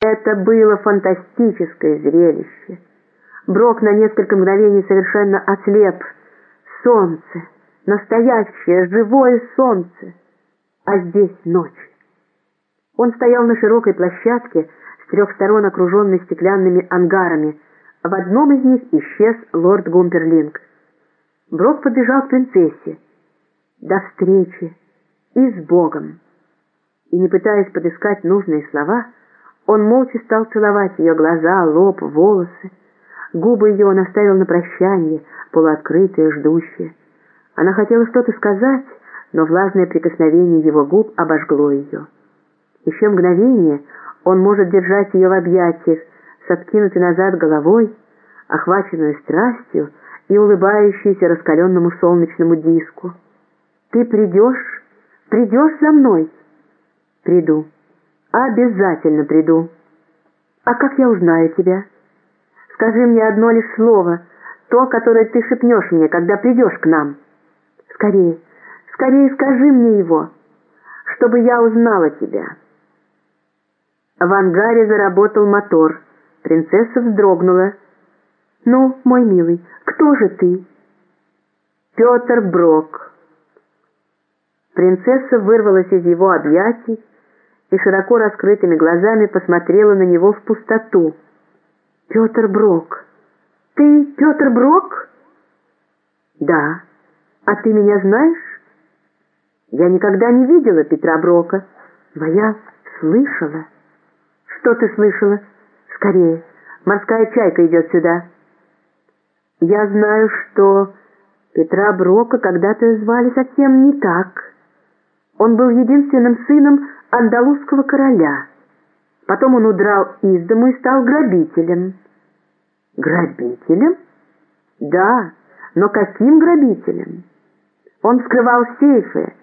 Это было фантастическое зрелище. Брок на несколько мгновений совершенно ослеп. Солнце, настоящее, живое солнце, а здесь ночь. Он стоял на широкой площадке, с трех сторон окруженной стеклянными ангарами. В одном из них исчез лорд Гумперлинг. Брок подбежал к принцессе. «До встречи! И с Богом!» И не пытаясь подыскать нужные слова, он молча стал целовать ее глаза, лоб, волосы. Губы ее он оставил на прощание, полуоткрытые, ждущие. Она хотела что-то сказать, но влажное прикосновение его губ обожгло ее. Еще мгновение он может держать ее в объятиях, с откинутой назад головой, охваченную страстью и улыбающейся раскаленному солнечному диску. «Ты придешь? Придешь за мной?» «Приду. Обязательно приду. А как я узнаю тебя?» Скажи мне одно лишь слово, то, которое ты шепнешь мне, когда придешь к нам. Скорее, скорее скажи мне его, чтобы я узнала тебя». В ангаре заработал мотор. Принцесса вздрогнула. «Ну, мой милый, кто же ты?» «Петр Брок». Принцесса вырвалась из его объятий и широко раскрытыми глазами посмотрела на него в пустоту. Петр Брок. Ты Петр Брок? Да. А ты меня знаешь? Я никогда не видела Петра Брока, но я слышала. Что ты слышала? Скорее, морская чайка идет сюда. Я знаю, что Петра Брока когда-то звали совсем не так. Он был единственным сыном андалузского короля — Потом он удрал из дому и стал грабителем. Грабителем? Да, но каким грабителем? Он вскрывал сейфы,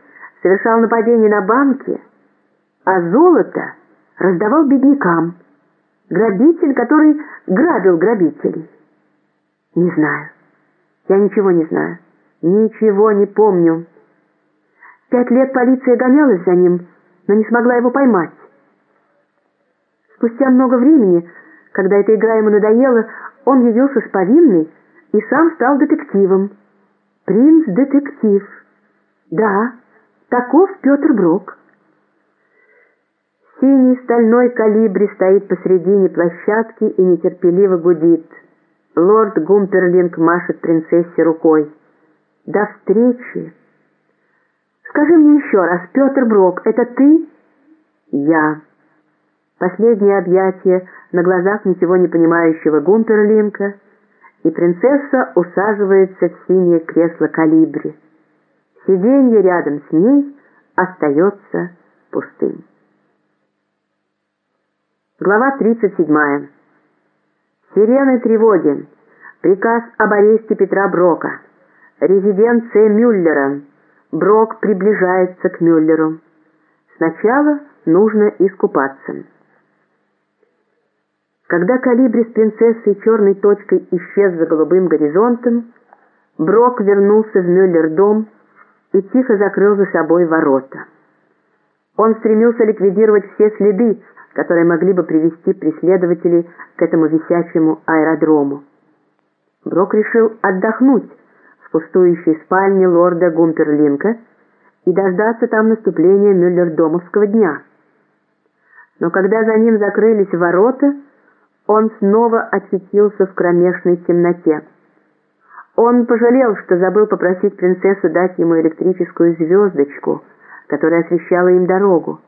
совершал нападения на банки, а золото раздавал беднякам. Грабитель, который грабил грабителей. Не знаю. Я ничего не знаю. Ничего не помню. Пять лет полиция гонялась за ним, но не смогла его поймать. Спустя много времени, когда эта игра ему надоела, он явился с повинной и сам стал детективом. Принц-детектив. Да, таков Петр Брок. Синий стальной калибри стоит посредине площадки и нетерпеливо гудит. Лорд Гумперлинг машет принцессе рукой. «До встречи!» «Скажи мне еще раз, Петр Брок, это ты?» «Я». Последнее объятие на глазах ничего не понимающего Гумперлинка, и принцесса усаживается в синее кресло калибри. Сиденье рядом с ней остается пустым. Глава 37. Сирены тревоги. Приказ об аресте Петра Брока. Резиденция Мюллера. Брок приближается к Мюллеру. Сначала нужно искупаться. Когда калибри с принцессой черной точкой исчез за голубым горизонтом, Брок вернулся в Мюллер-дом и тихо закрыл за собой ворота. Он стремился ликвидировать все следы, которые могли бы привести преследователей к этому висячему аэродрому. Брок решил отдохнуть пустующей спальне лорда Гумперлинка и дождаться там наступления Мюллер-домовского дня. Но когда за ним закрылись ворота, он снова очутился в кромешной темноте. Он пожалел, что забыл попросить принцессу дать ему электрическую звездочку, которая освещала им дорогу.